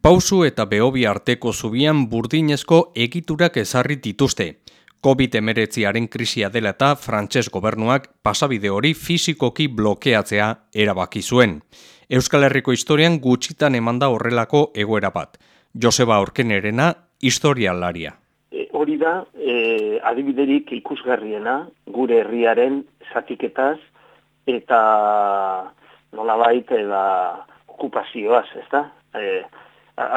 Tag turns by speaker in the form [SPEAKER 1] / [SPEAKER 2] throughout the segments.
[SPEAKER 1] Pausu eta behobi arteko zubian burdinezko egiturak ezarri dituzte. COVID-19aren krisia dela eta frantses gobernuak pasabide hori fizikoki blokeatzea erabaki zuen. Euskal Herriko historian gutxitan emanda horrelako egoera bat. Joseba Orkenerena, historialaria.
[SPEAKER 2] E, hori da, e, adibiderik ikusgarriena, gure herriaren zatiketaz, eta nola baita eda okupazioaz, ez da, e,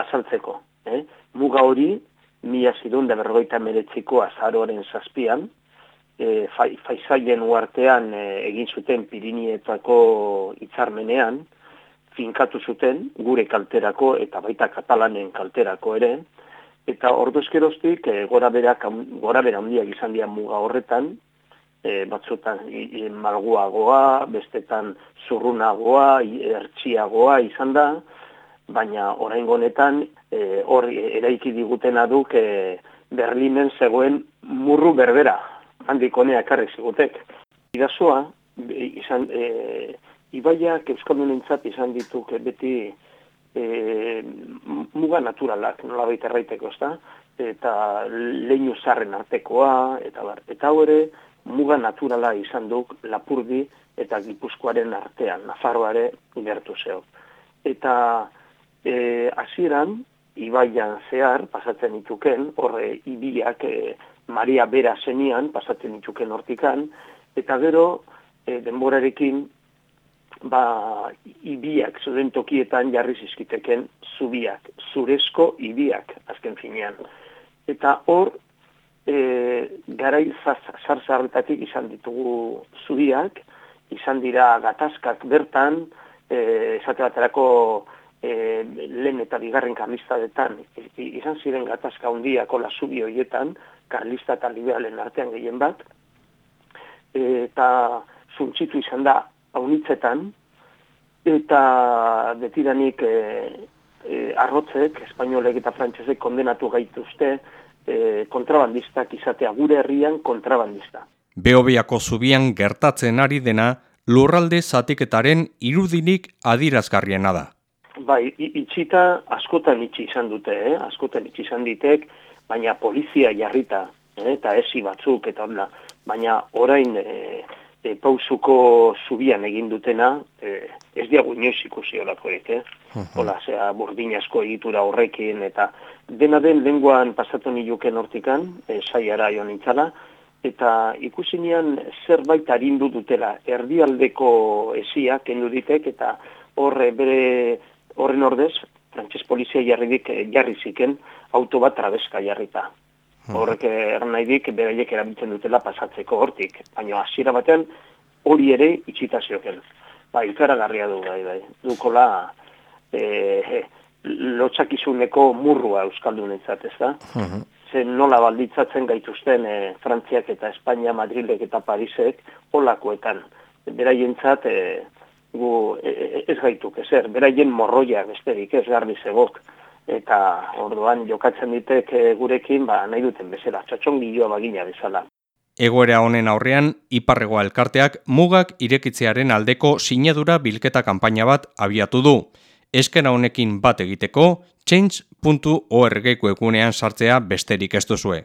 [SPEAKER 2] azaltzeko. Eh? Muga hori, mila zidun da berrogeita meretziko azaroaren zazpian, e, faizailen uartean e, egin zuten Pirinietako hitzarmenean, finkatu zuten gure kalterako eta baita katalanen kalterako ere, eta orduzkeroztik e, gora, berak, gora bera handiak izan dian muga horretan, e, batzutan e, malguagoa, bestetan zurrunagoa, ertsiagoa izan da, baina orain honetan e, hor eraiki digutena duk e, Berlinen zegoen murru berbera, handik honea ekarri zigutek. Idazoa, izan, e, ibaiak euskaldunintzat izan dituk beti e, muga naturalak, nola baita erraiteko, ezta? eta leinu zarren artekoa, eta bar, eta hori muga naturala izan duk lapurdi eta gipuzkoaren artean, nafarroare gertu zeo. Eta e, hasieran ibaian zehar pasatzen dituken, horre ibiak e, Maria Bera zenian pasatzen dituken hortikan, eta gero e, denborarekin ba, ibiak zuden tokietan jarri zizkiteken zubiak, zurezko ibiak azken finean. Eta hor, e, garai zarzarretatik izan ditugu zubiak, izan dira gatazkak bertan, e, esate baterako e, lehen eta bigarren karlistadetan izan ziren gatazka handiako lasubi horietan, karlista eta liberalen artean gehien bat, eta zuntzitu izan da haunitzetan, eta betiranik e, e, arrotzek, espainolek eta frantsesek kondenatu gaituzte e, kontrabandistak izatea gure herrian kontrabandista.
[SPEAKER 1] Beobiako zubian gertatzen ari dena, lurralde zatiketaren irudinik adirazgarriena da.
[SPEAKER 2] Bai, itxita askotan itxi izan dute, eh? askotan itxi izan ditek, baina polizia jarrita, eh? eta esi batzuk, eta onda, baina orain e, e, pausuko zubian egin dutena, e, ez diagu inoiz ikusi olakoek, eh? Hola, zera, burdin asko egitura horrekin, eta dena den lenguan pasatu niluken hortikan, e, saiara joan nintzala, eta ikusi nian zerbait harindu dutela, erdialdeko esia kendu ditek, eta horre bere horren ordez, frantses polizia jarridik eh, jarri ziken auto bat trabeska jarrita. Hmm. Horrek erran nahi dik, beraiek erabiltzen dutela pasatzeko hortik. Baina hasiera batean hori ere itxita zioken. Ba, ilkara garria du, bai, bai. Dukola e, lotxakizuneko murrua Euskaldun entzat, ez da? Hmm. Zen nola balditzatzen gaituzten e, Frantziak eta Espainia, Madrilek eta Parisek olakoetan. Beraientzat, e, gu e, e, ez gaituk ezer, beraien morroia besterik ez garbi zegok eta orduan jokatzen ditek e, gurekin ba nahi duten bezala txotxon gilioa bagina bezala
[SPEAKER 1] Egoera honen aurrean Iparregoa elkarteak mugak irekitzearen aldeko sinadura bilketa kanpaina bat abiatu du. Eskena honekin bat egiteko change.org egunean sartzea besterik ez duzue.